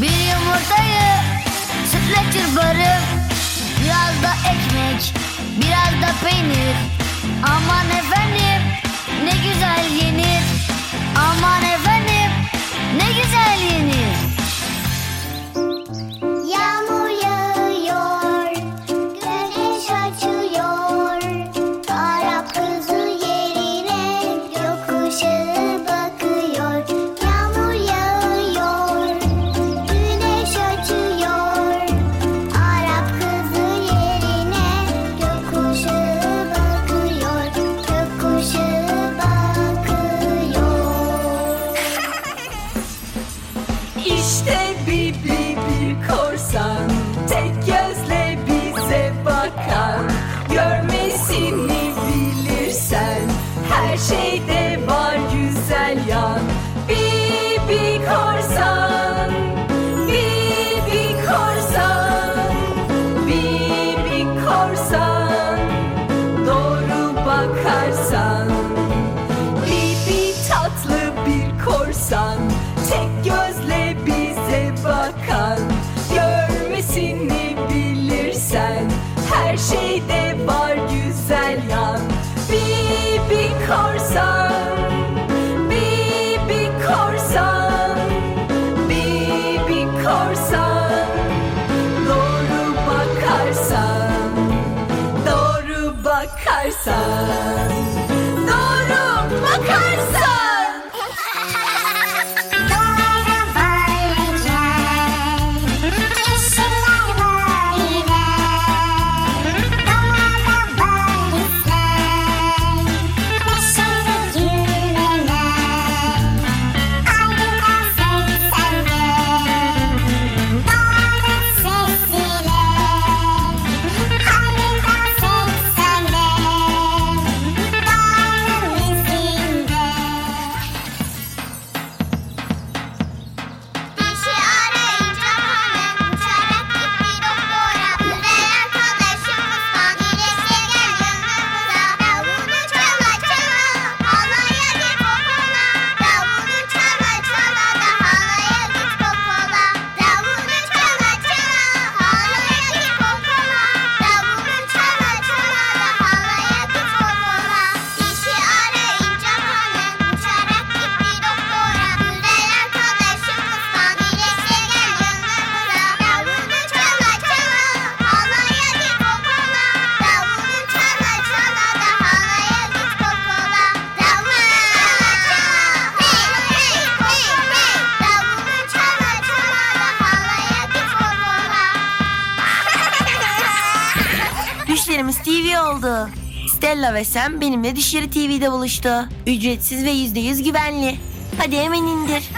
Bir yumurtayı sütle çırparım Biraz da ekmek, biraz da peynir. Aman efendim. korsan Doğru bakarsan Bibi tatlı bir korsan Tek gözle bize bakan Görmesini bilirsen Her şeyde var güzel yan. Bibi korsan. Sun. song. dişlerimiz TV oldu. Stella ve Sam benimle dişleri TV'de buluştu. Ücretsiz ve %100 güvenli. Hadi hemen indir.